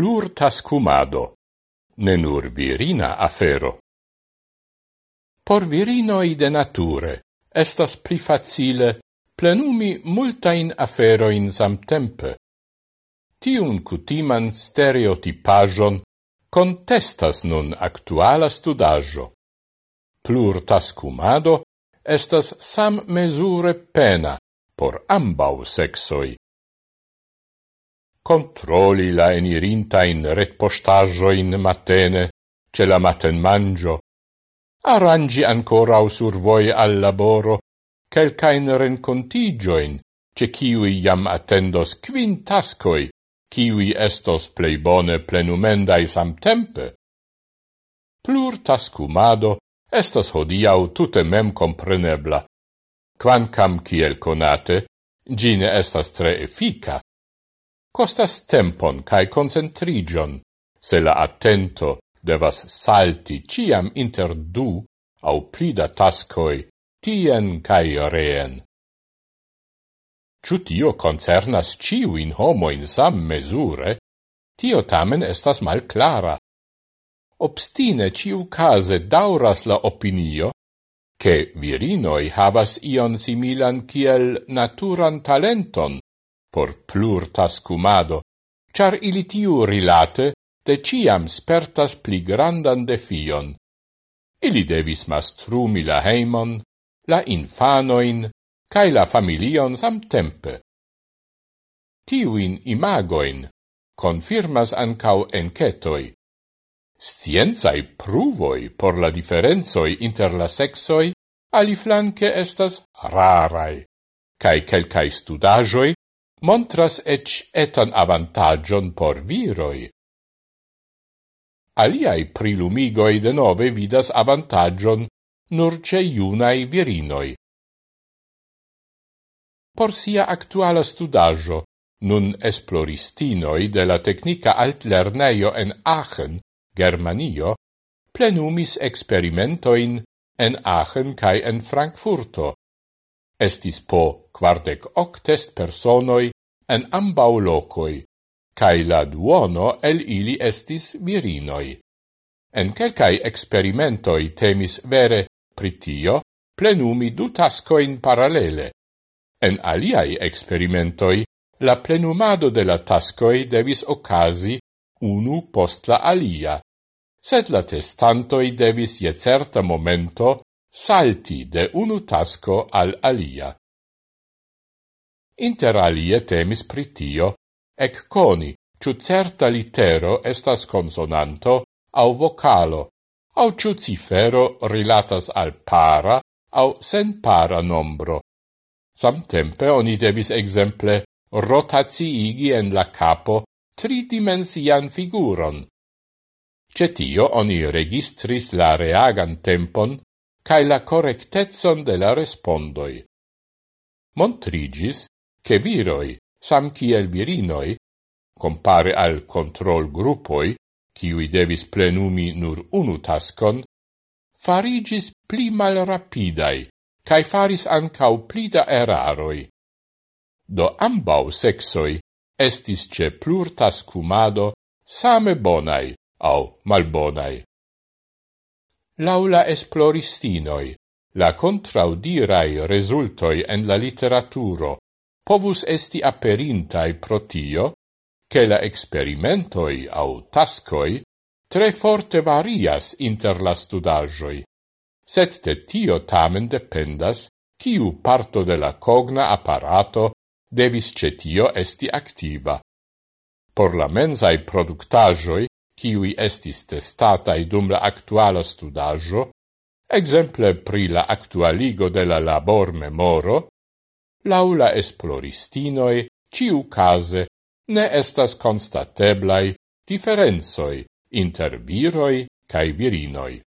plur tascumado, ne nur virina afero. Por virinoi de nature estas pli facile plenumi multain aferoin samtempe. Tiun cutiman stereotipajon contestas nun actuala studajo. Plur tascumado estas sam mesure pena por ambau sexoi controli la enirinta in retpostaggio in matene, ce la maten mangio, arrangi ancora o sur voi al laboro quelcain rencontigioin, ce ciui iam attendos quintascoi, ciui estos plei bone plenumendai samtempe. Plur tascumado estas hodiau tute mem comprenebla, quancam ciel conate, gine estas tre effica costas tempon cae concentrigion, se la attento devas salti ciam inter du au plida tascoi tien cae reen. Ciu tio concernas ciuin homoin sam mesure, tio tamen estas mal clara. Obstine ciu case dauras la opinio, che virinoi havas ion similan kiel naturan talenton, por plur tascumado, char ili tiu rilate de ciam spertas pli grandan defion. Ili devis mastrumi la heimon, la infanoin, cae la familion samtempe. Tiuin imagoin confirmas ancau encetoi. Scienzai pruvoi por la differenzoi inter la sexoi ali flanque estas rarai, cae quelcae studajoi montras ec etan avantagion por viroi. Aliai prilumigoi de nove vidas avantagion nur ce iunai virinoi. Por sia actuala studaggio, nun esploristinoi de la Tecnica Altlerneio en Aachen, Germanio, plenumis experimentoin en Aachen cae en Frankfurto. Estis po quardec octest personoi en ambau locoi, cae la duono el ili estis virinoi. En quelcae experimentoi temis vere pritio plenumi du tascoin paralele. En aliai experimentoi, la plenumado de la tascoi devis ocasi unu post la alia, sed la testantoi devis je certa momento salti de unu tasco al alia. Interalie temis pritio, ec coni, ciu certa litero estas consonanto au vocalo, au ciu cifero rilatas al para au sen para nombro. Samtempe oni devis exemple rotaziigi en la capo tridimensian figuron. Cetio oni registris la reagan tempon cae la correctetson de la respondoi. Montrigis che viroi, sam kiel virinoi, compare al control gruppoi, ciui devis plenumi nur unu tascon, farigis pli mal rapidai, cae faris ancau plida eraroi. Do ambau sexoi estis ce plur tascumado same bonai au malbonai. Laula esploristinoi, la contraudirai resultoi en la literaturo povus esti aperintai protio, che la experimentoi au tascoi tre forte varias inter la studagioi, set de tio tamen dependas ciu parto de la cogna apparato devis cetio esti activa. Por la mensai productajoi, ciui estis testatai dum la actuala studajo, exemple pri la actualigo de la labor memoro, laula esploristinoi, ciu case, ne estas constateblai differenzoi inter viroi cae virinoi.